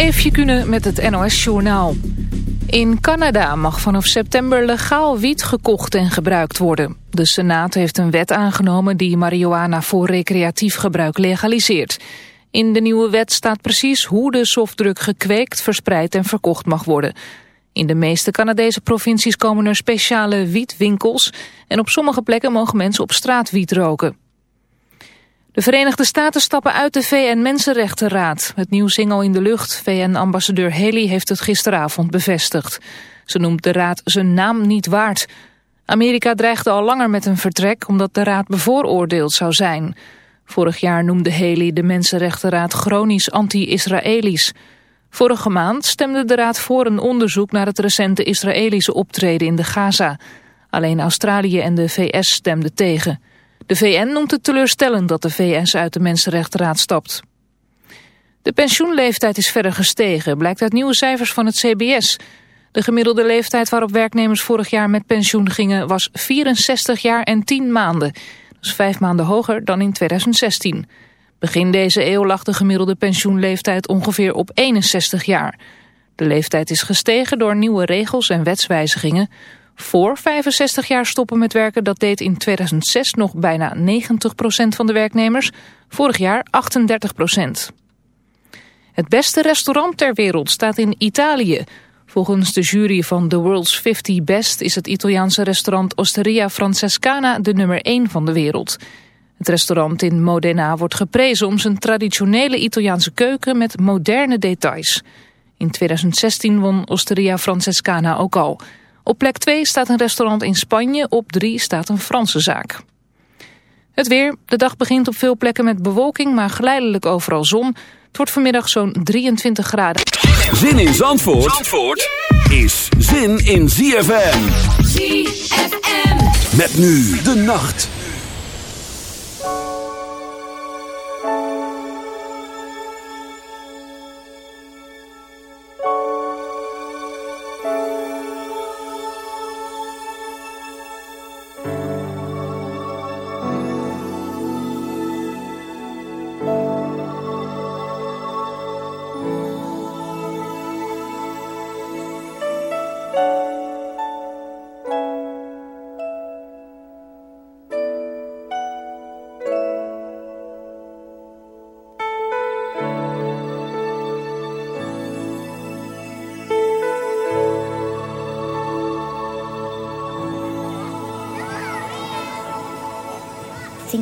Eefje Kunnen met het NOS Journaal. In Canada mag vanaf september legaal wiet gekocht en gebruikt worden. De Senaat heeft een wet aangenomen die marihuana voor recreatief gebruik legaliseert. In de nieuwe wet staat precies hoe de softdruk gekweekt, verspreid en verkocht mag worden. In de meeste Canadese provincies komen er speciale wietwinkels... en op sommige plekken mogen mensen op straat wiet roken. De Verenigde Staten stappen uit de VN-Mensenrechtenraad. Het nieuws hing al in de lucht. VN-ambassadeur Haley heeft het gisteravond bevestigd. Ze noemt de raad zijn naam niet waard. Amerika dreigde al langer met een vertrek omdat de raad bevooroordeeld zou zijn. Vorig jaar noemde Haley de Mensenrechtenraad chronisch anti-Israëlisch. Vorige maand stemde de raad voor een onderzoek naar het recente Israëlische optreden in de Gaza. Alleen Australië en de VS stemden tegen. De VN noemt het teleurstellend dat de VS uit de Mensenrechtenraad stapt. De pensioenleeftijd is verder gestegen, blijkt uit nieuwe cijfers van het CBS. De gemiddelde leeftijd waarop werknemers vorig jaar met pensioen gingen was 64 jaar en 10 maanden. Dat is vijf maanden hoger dan in 2016. Begin deze eeuw lag de gemiddelde pensioenleeftijd ongeveer op 61 jaar. De leeftijd is gestegen door nieuwe regels en wetswijzigingen. Voor 65 jaar stoppen met werken, dat deed in 2006 nog bijna 90% van de werknemers. Vorig jaar 38%. Het beste restaurant ter wereld staat in Italië. Volgens de jury van The World's 50 Best is het Italiaanse restaurant Osteria Francescana de nummer 1 van de wereld. Het restaurant in Modena wordt geprezen om zijn traditionele Italiaanse keuken met moderne details. In 2016 won Osteria Francescana ook al. Op plek 2 staat een restaurant in Spanje, op 3 staat een Franse zaak. Het weer. De dag begint op veel plekken met bewolking, maar geleidelijk overal zon. Het wordt vanmiddag zo'n 23 graden. Zin in Zandvoort, Zandvoort is zin in ZFM. ZFM. Met nu de nacht.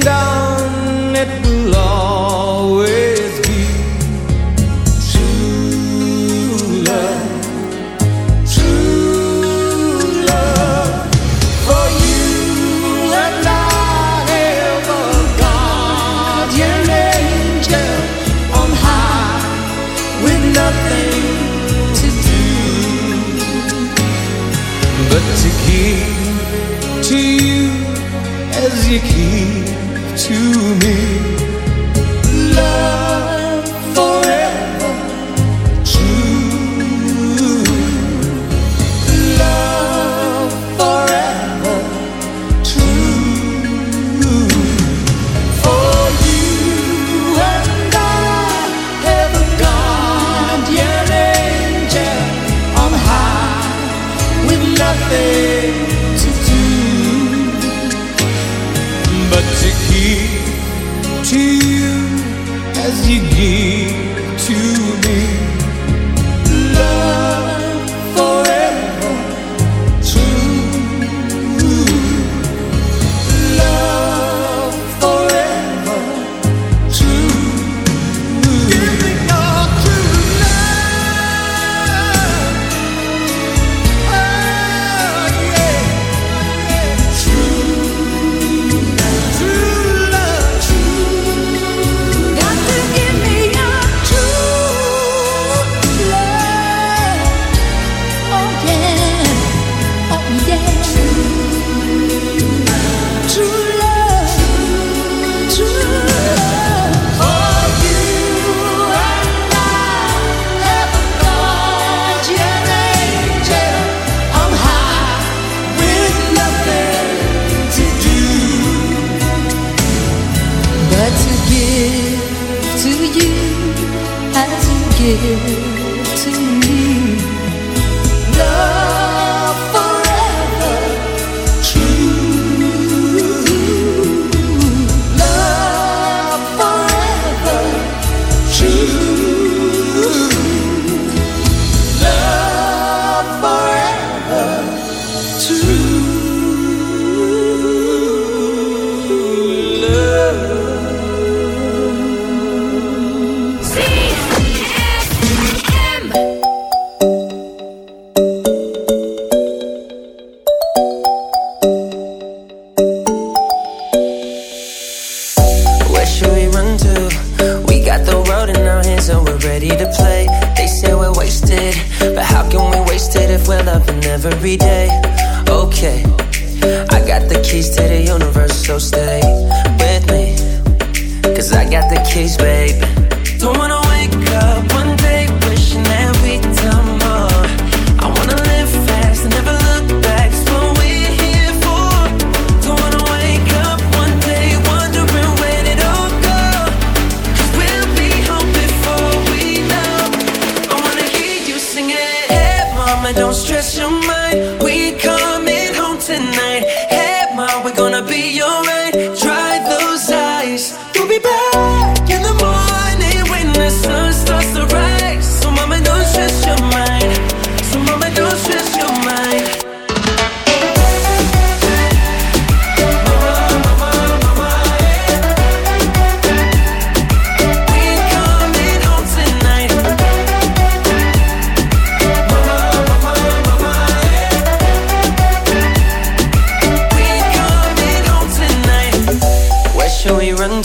아름다운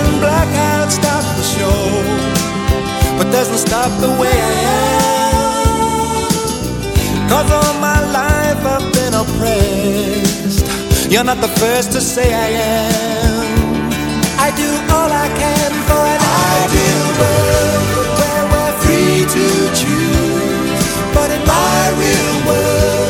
A sudden blackout stops the show, but doesn't stop the way I am. Cause all my life I've been oppressed. You're not the first to say I am. I do all I can for an ideal world where we're free to choose. But in my real world,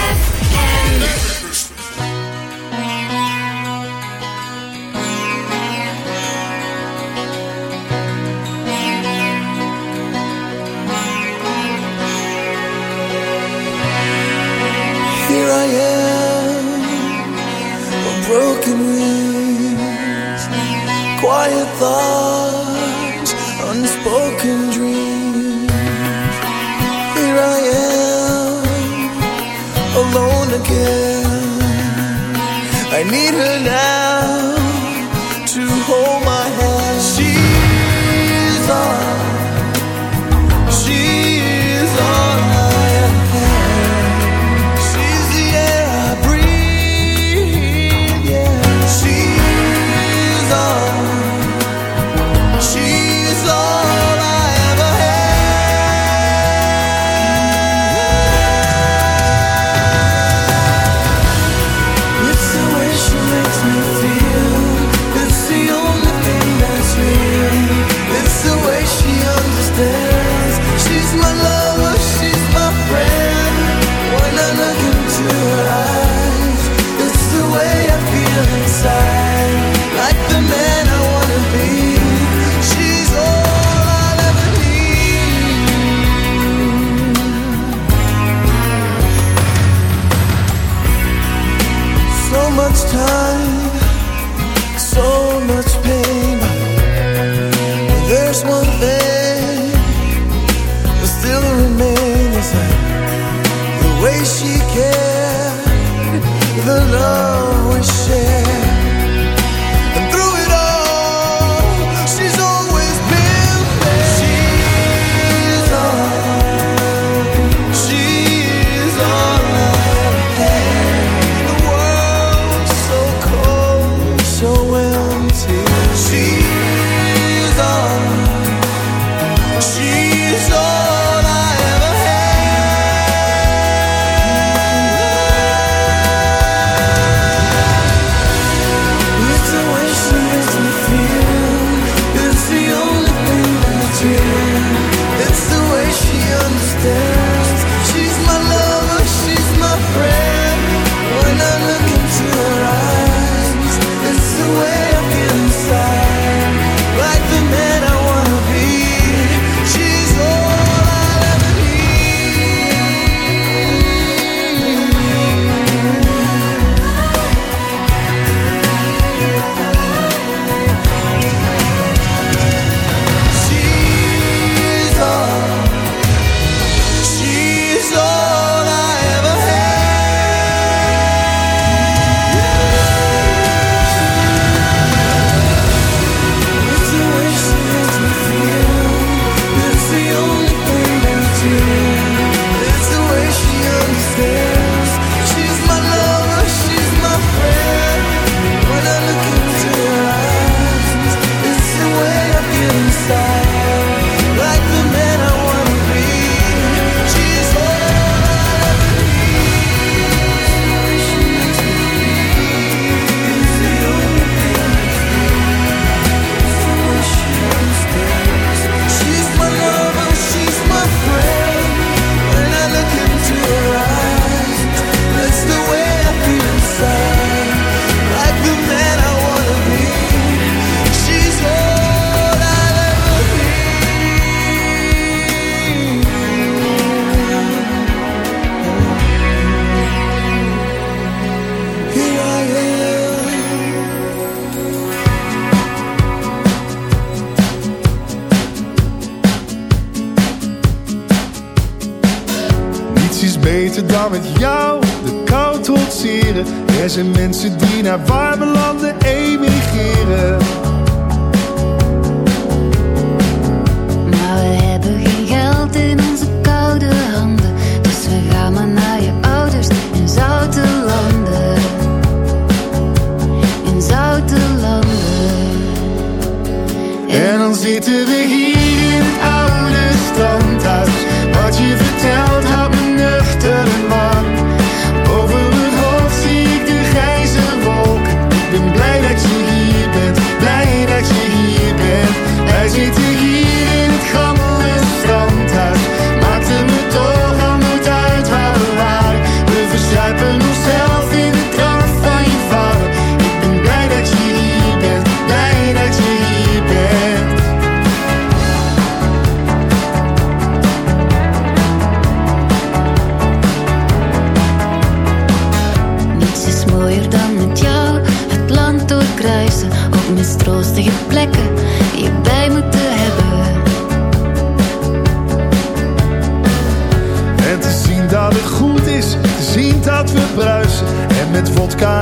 stroostige plekken die je bij moeten hebben. En te zien dat het goed is, te zien dat we bruisen en met vodka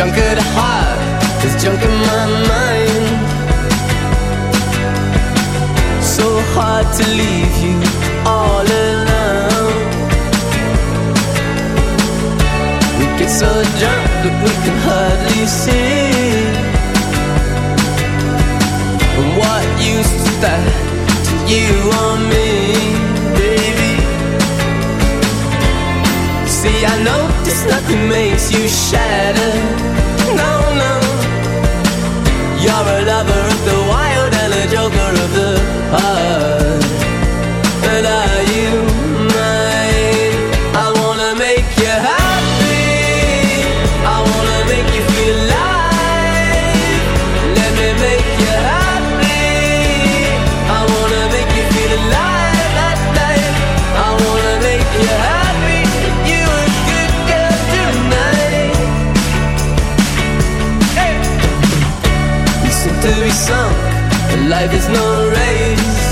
junk at heart There's junk in my mind. So hard to leave you all alone. We get so drunk that we can hardly see. What use is that to you or me, baby? See, I know Cause nothing makes you shatter. No, no. You're a lover of the wild and a joker of the heart. But are you? life is no race.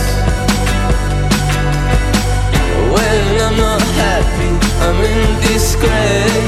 When I'm not happy, I'm in disgrace.